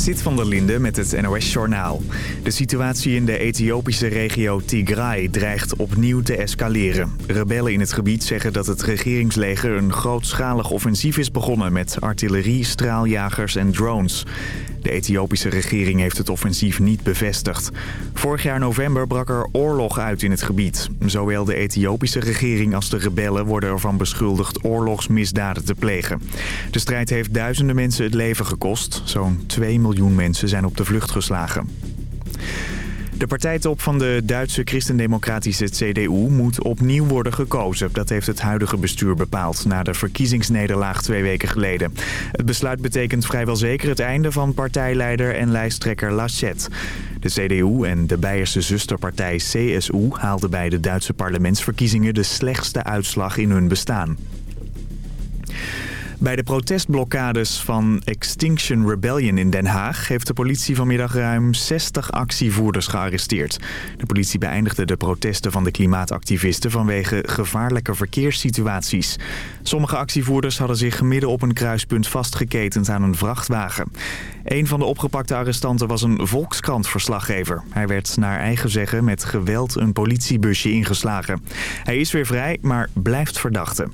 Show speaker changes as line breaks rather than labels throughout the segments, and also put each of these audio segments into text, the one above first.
Sit van der Linde met het NOS-journaal. De situatie in de Ethiopische regio Tigray dreigt opnieuw te escaleren. Rebellen in het gebied zeggen dat het regeringsleger een grootschalig offensief is begonnen... met artillerie, straaljagers en drones. De Ethiopische regering heeft het offensief niet bevestigd. Vorig jaar november brak er oorlog uit in het gebied. Zowel de Ethiopische regering als de rebellen worden ervan beschuldigd oorlogsmisdaden te plegen. De strijd heeft duizenden mensen het leven gekost. Zo'n 2 miljoen mensen zijn op de vlucht geslagen. De partijtop van de Duitse christendemocratische CDU moet opnieuw worden gekozen. Dat heeft het huidige bestuur bepaald na de verkiezingsnederlaag twee weken geleden. Het besluit betekent vrijwel zeker het einde van partijleider en lijsttrekker Laschet. De CDU en de Beierse zusterpartij CSU haalden bij de Duitse parlementsverkiezingen de slechtste uitslag in hun bestaan. Bij de protestblokkades van Extinction Rebellion in Den Haag... heeft de politie vanmiddag ruim 60 actievoerders gearresteerd. De politie beëindigde de protesten van de klimaatactivisten... vanwege gevaarlijke verkeerssituaties. Sommige actievoerders hadden zich midden op een kruispunt vastgeketend aan een vrachtwagen. Een van de opgepakte arrestanten was een Volkskrant-verslaggever. Hij werd naar eigen zeggen met geweld een politiebusje ingeslagen. Hij is weer vrij, maar blijft verdachte.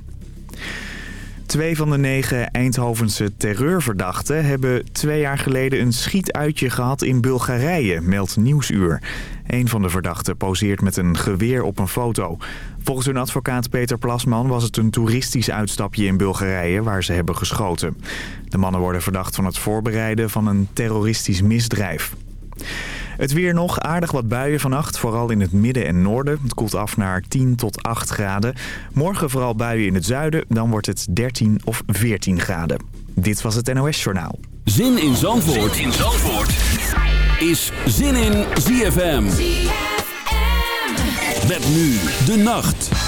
Twee van de negen Eindhovense terreurverdachten hebben twee jaar geleden een schietuitje gehad in Bulgarije, meldt Nieuwsuur. Een van de verdachten poseert met een geweer op een foto. Volgens hun advocaat Peter Plasman was het een toeristisch uitstapje in Bulgarije waar ze hebben geschoten. De mannen worden verdacht van het voorbereiden van een terroristisch misdrijf. Het weer nog, aardig wat buien vannacht, vooral in het midden en noorden. Het koelt af naar 10 tot 8 graden. Morgen vooral buien in het zuiden, dan wordt het 13 of 14 graden. Dit was het NOS Journaal.
Zin in Zandvoort, zin in Zandvoort. is Zin in ZFM. ZFM. Met nu de nacht.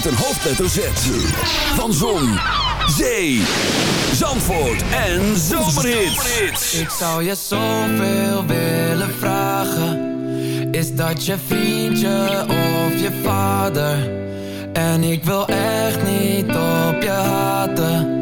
Hoofdletter Z. Van Zon, Zee, Zandvoort en Zomerhits.
Ik zou je zoveel willen vragen. Is dat je vriendje of je vader? En ik wil echt niet op je haten.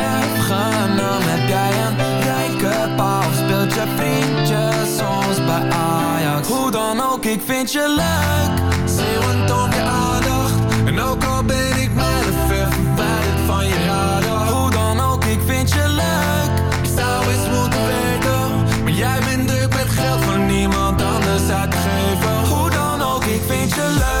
Heb jij een rijke pa Of speelt je vriendje soms bij Ajax? Hoe dan ook, ik vind je leuk. Zeeuwend om je aandacht. En ook al ben ik mijlen ver verwijderd van je radar. Hoe dan ook, ik vind je leuk. Ik zou eens moeten weten Maar jij bent druk met geld van niemand anders uitgeven Hoe dan ook, ik vind je leuk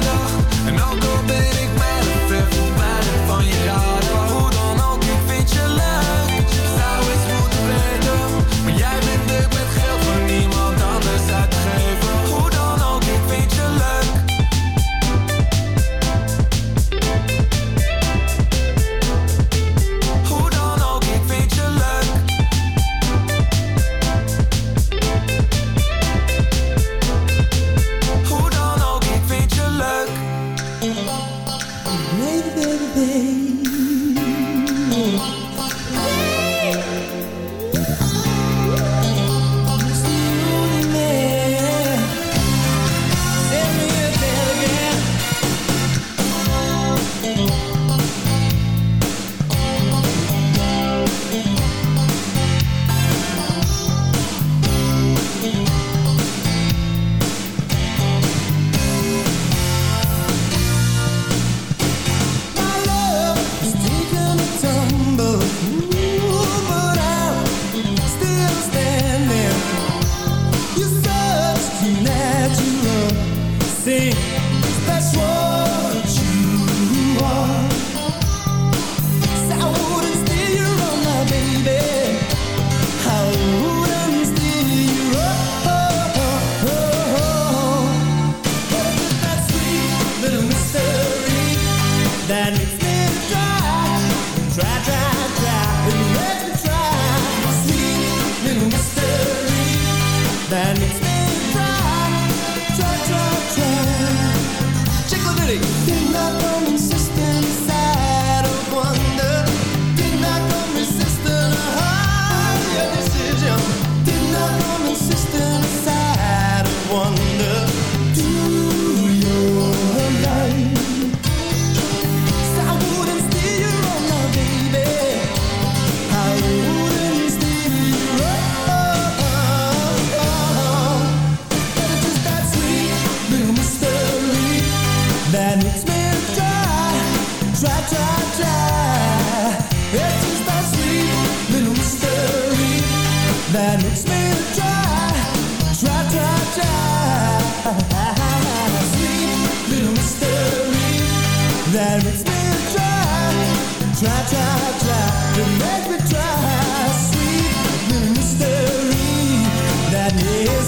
Try, try, try me try. Sweet mystery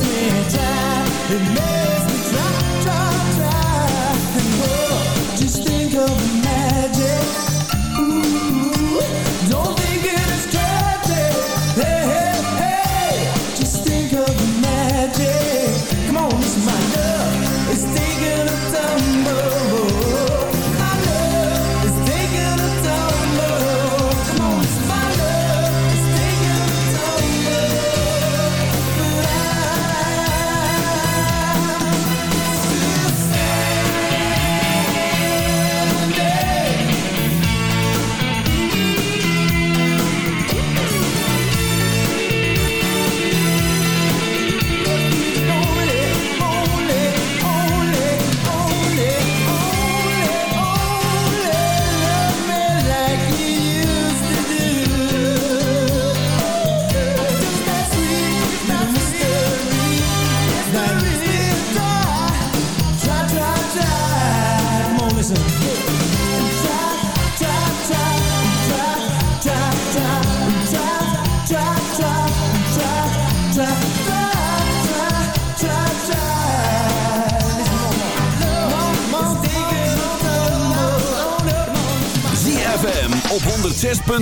me try.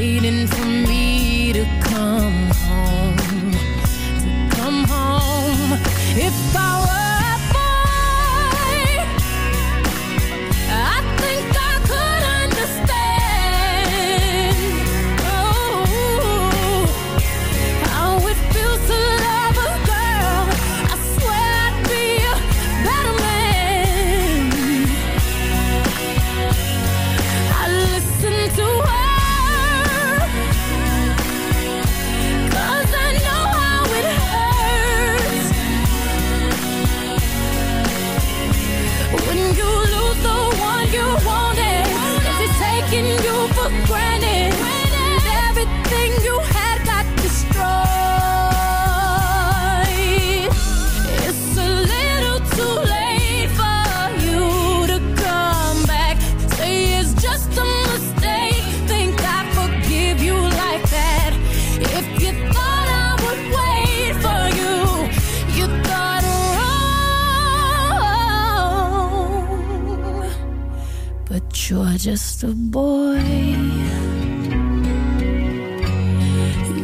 waiting for me. You're just a boy.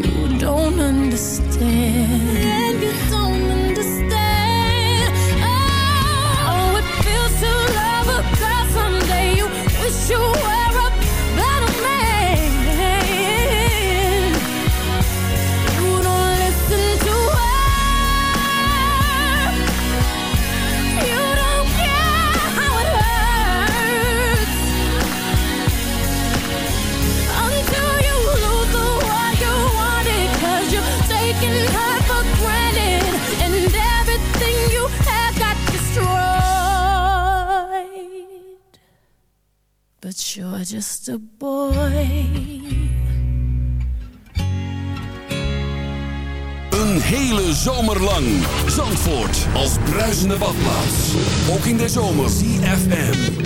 You don't understand. just a boy.
Een hele zomer lang. Zandvoort als bruisende badplaats. Ook in de zomer. CFM.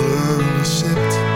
overslept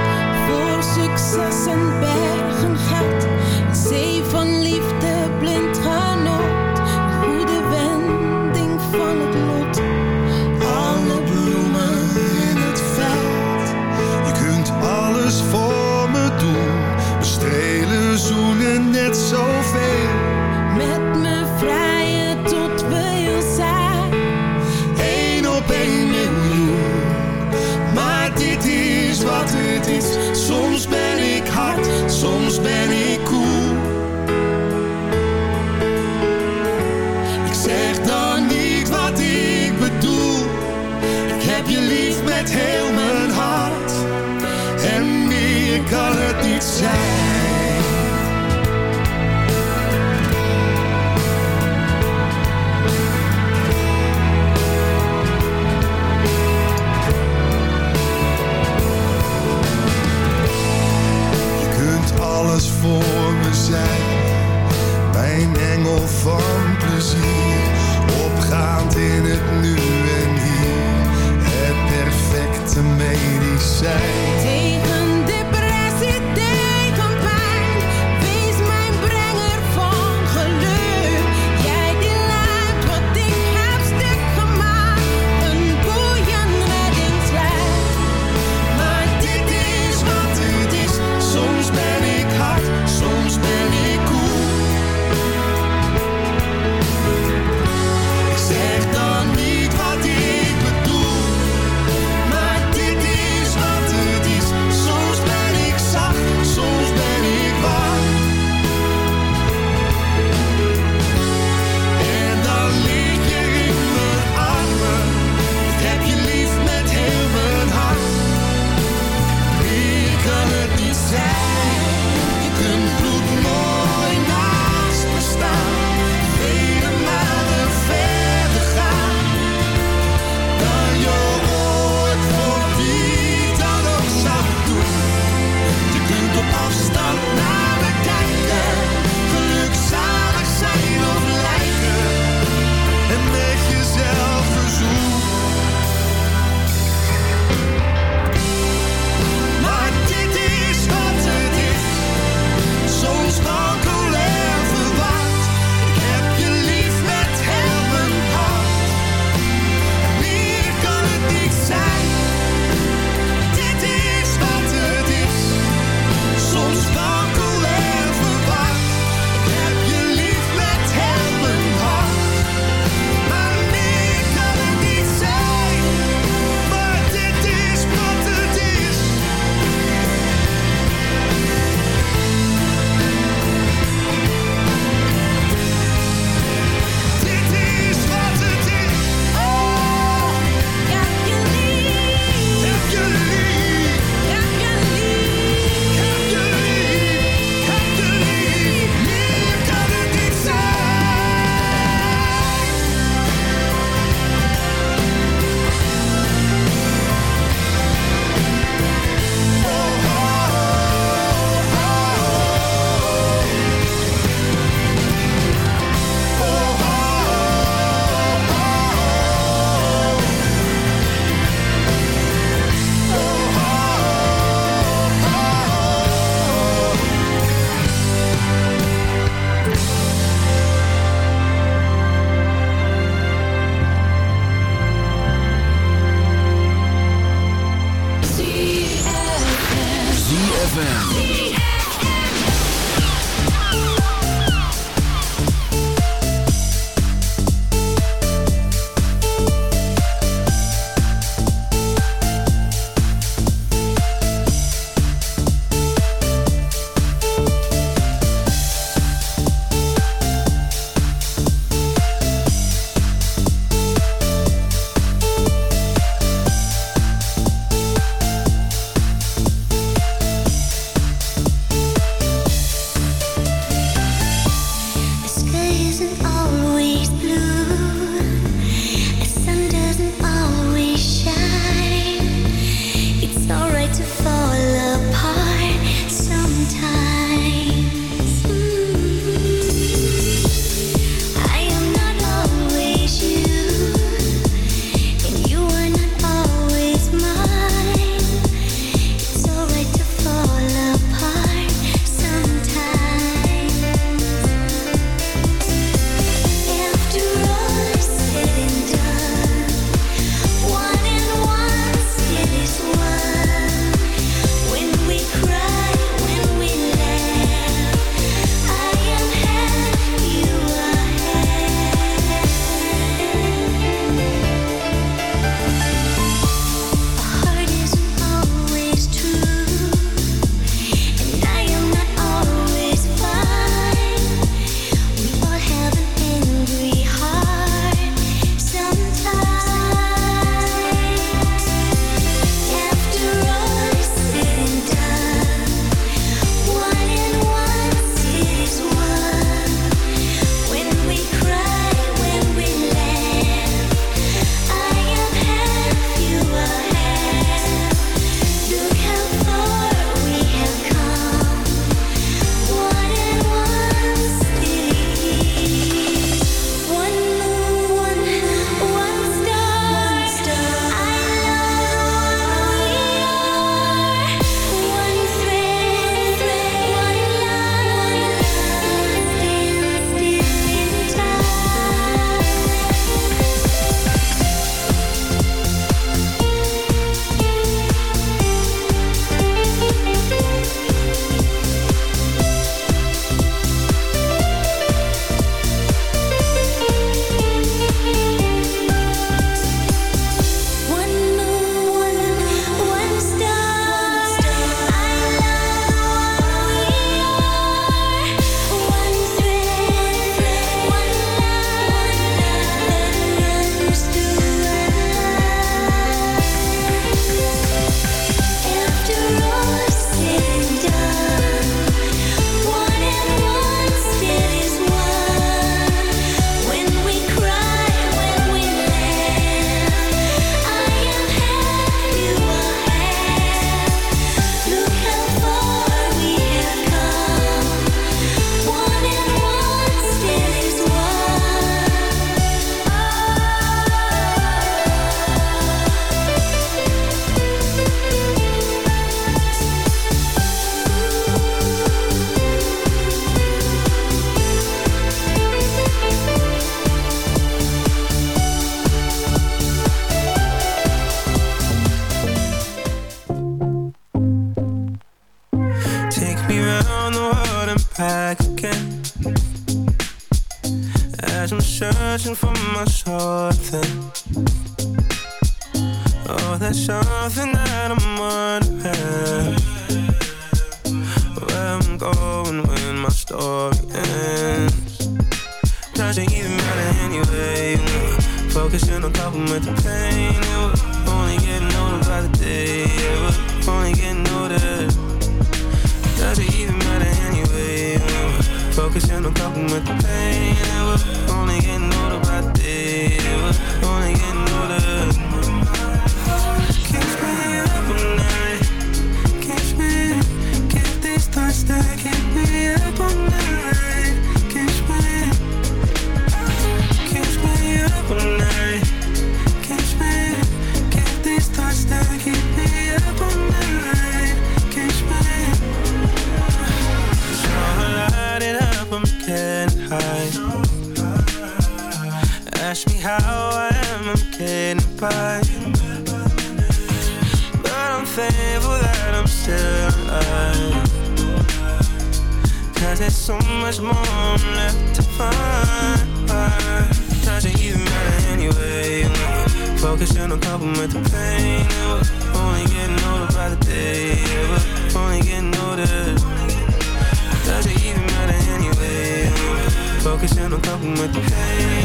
focus and
I'm coping with the pain.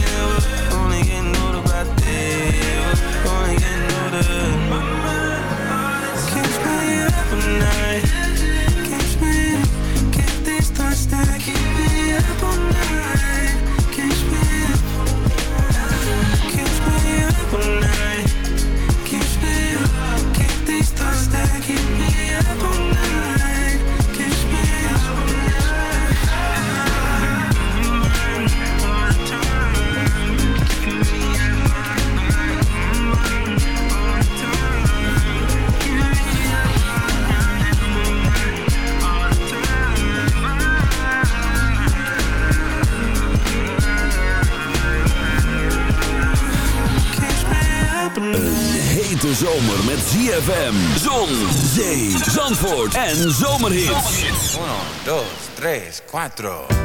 ZFM, Zon, Zee, Zandvoort en
Zomerhit. 1, 2, 3, 4.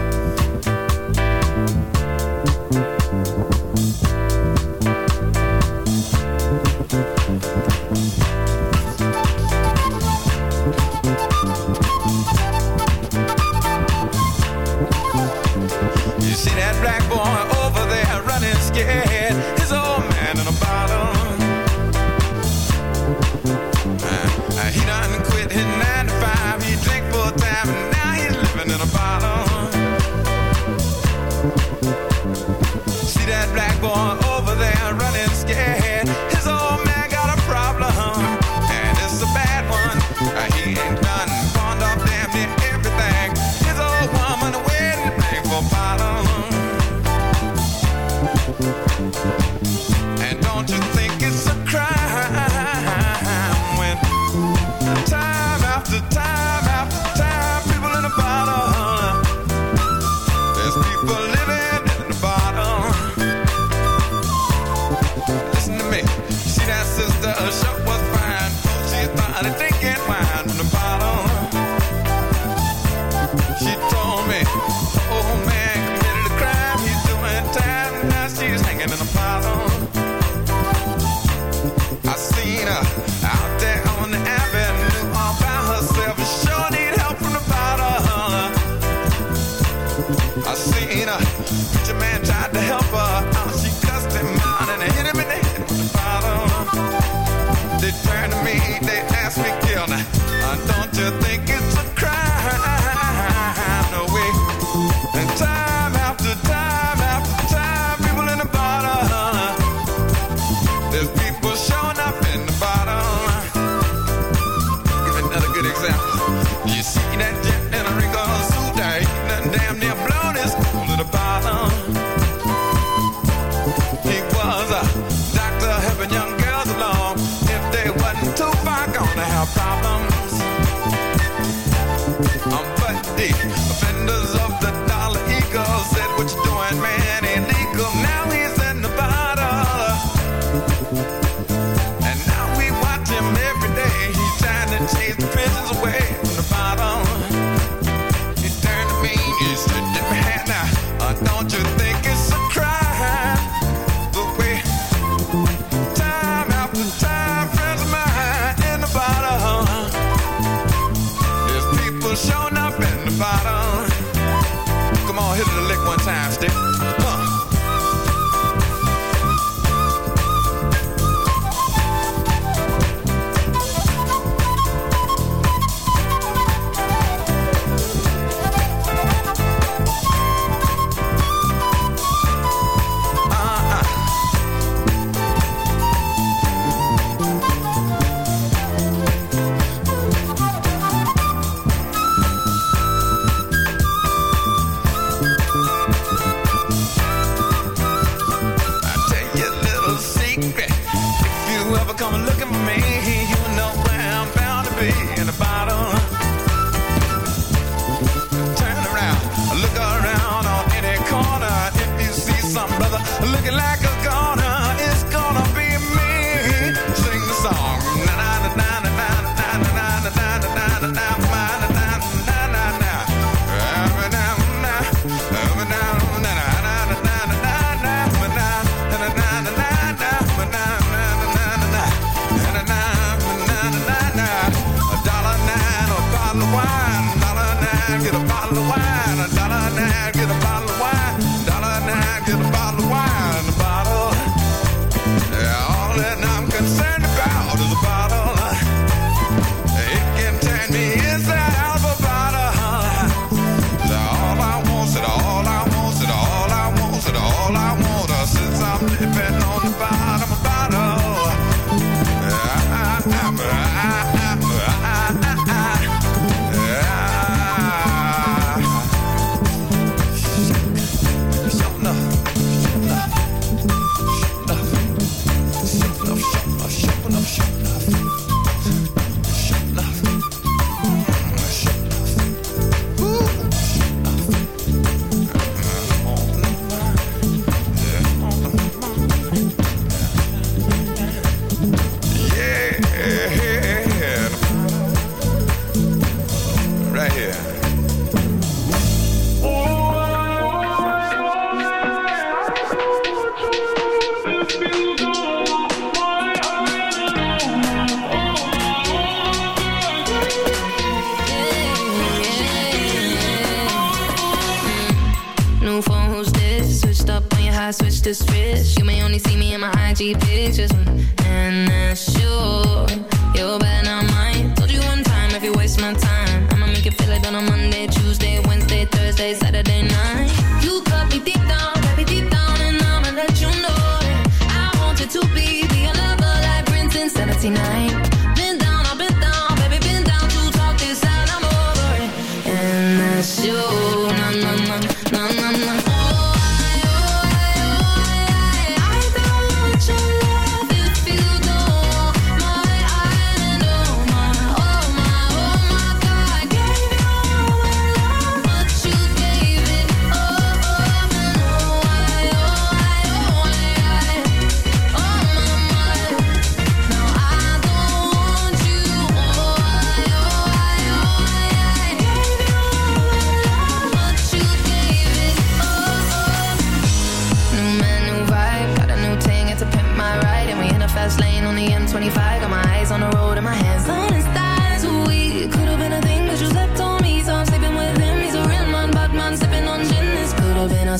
do you think bottom. Come on, hit the lick one time, stick.